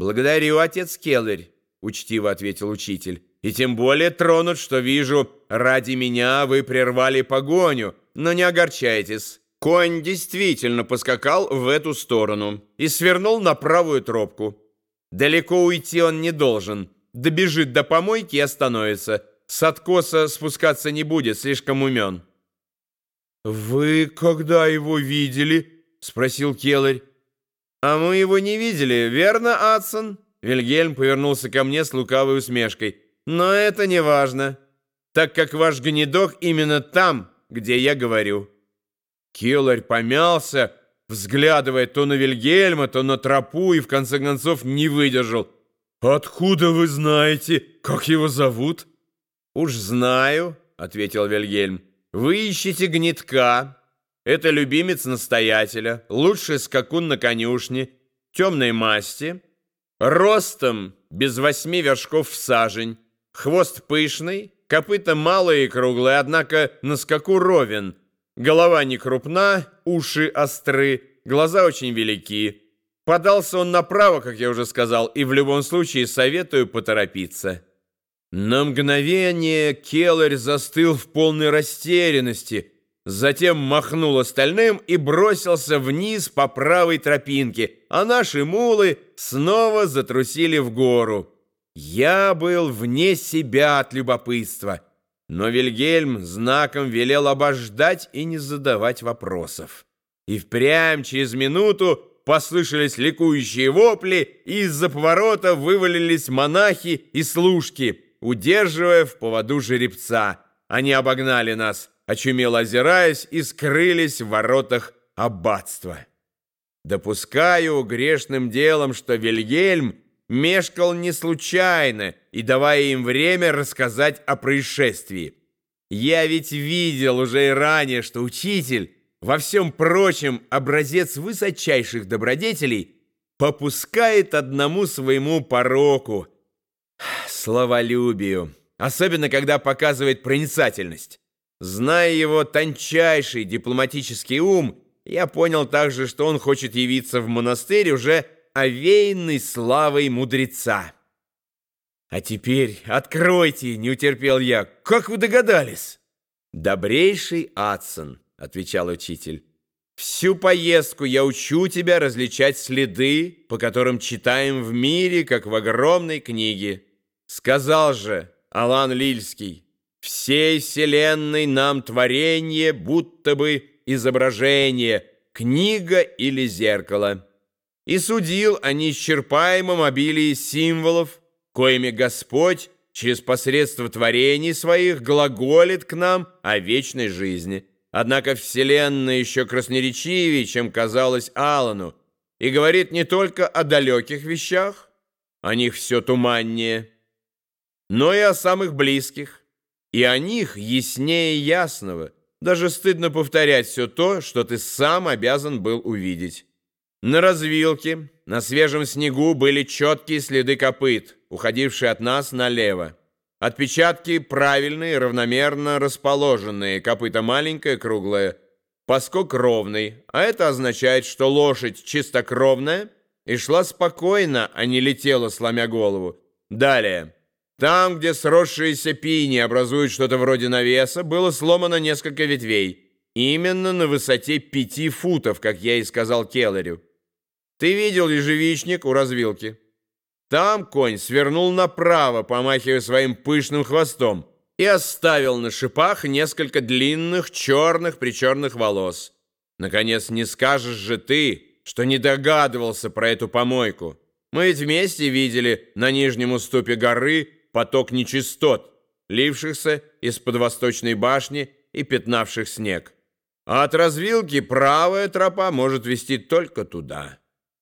«Благодарю, отец Келлерь», — учтиво ответил учитель. «И тем более тронут, что вижу, ради меня вы прервали погоню, но не огорчайтесь». Конь действительно поскакал в эту сторону и свернул на правую тропку. Далеко уйти он не должен. Добежит до помойки и остановится. С откоса спускаться не будет, слишком умен. «Вы когда его видели?» — спросил Келларь. «А мы его не видели, верно, Адсон?» Вильгельм повернулся ко мне с лукавой усмешкой. «Но это не важно, так как ваш гнедок именно там, где я говорю». Келларь помялся, взглядывая то на Вильгельма, то на тропу, и в конце концов не выдержал. «Откуда вы знаете, как его зовут?» «Уж знаю», — ответил Вильгельм. «Вы ищете гнетка. Это любимец настоятеля, лучший скакун на конюшне, темной масти, ростом без восьми вершков в сажень, хвост пышный, копыта малые и круглые, однако на скаку ровен, голова не крупна, уши остры, глаза очень велики. Подался он направо, как я уже сказал, и в любом случае советую поторопиться». На мгновение Келлер застыл в полной растерянности, затем махнул остальным и бросился вниз по правой тропинке, а наши мулы снова затрусили в гору. Я был вне себя от любопытства, но Вильгельм знаком велел обождать и не задавать вопросов. И впрямь через минуту послышались ликующие вопли, и из-за поворота вывалились монахи и служки — удерживая в поводу жеребца. Они обогнали нас, очумело озираясь, и скрылись в воротах аббатства. Допускаю грешным делом, что Вильгельм мешкал не случайно и давая им время рассказать о происшествии. Я ведь видел уже и ранее, что учитель, во всем прочем образец высочайших добродетелей, попускает одному своему пороку – словолюбию, особенно когда показывает проницательность. Зная его тончайший дипломатический ум, я понял также, что он хочет явиться в монастырь уже овеянный славой мудреца. «А теперь откройте!» — не утерпел я. «Как вы догадались?» «Добрейший Адсон», — отвечал учитель. «Всю поездку я учу тебя различать следы, по которым читаем в мире, как в огромной книге». Сказал же Алан Лильский, «Всей вселенной нам творение, будто бы изображение, книга или зеркало». И судил о неисчерпаемом обилии символов, коими Господь через посредство творений своих глаголит к нам о вечной жизни. Однако Вселенная еще красноречивее, чем казалось Алану, и говорит не только о далеких вещах, о них все туманнее, но и о самых близких. И о них яснее ясного. Даже стыдно повторять все то, что ты сам обязан был увидеть. На развилке, на свежем снегу были четкие следы копыт, уходившие от нас налево. Отпечатки правильные, равномерно расположенные, копыта маленькое, круглое, поскок ровный, а это означает, что лошадь чистокровная и шла спокойно, а не летела, сломя голову. Далее. Там, где сросшиеся пини образуют что-то вроде навеса, было сломано несколько ветвей. Именно на высоте пяти футов, как я и сказал Келлерю. Ты видел ежевичник у развилки? Там конь свернул направо, помахивая своим пышным хвостом, и оставил на шипах несколько длинных черных-причерных волос. Наконец, не скажешь же ты, что не догадывался про эту помойку. Мы ведь вместе видели на нижнем уступе горы поток нечистот, лившихся из-под восточной башни и пятнавших снег. А от развилки правая тропа может вести только туда.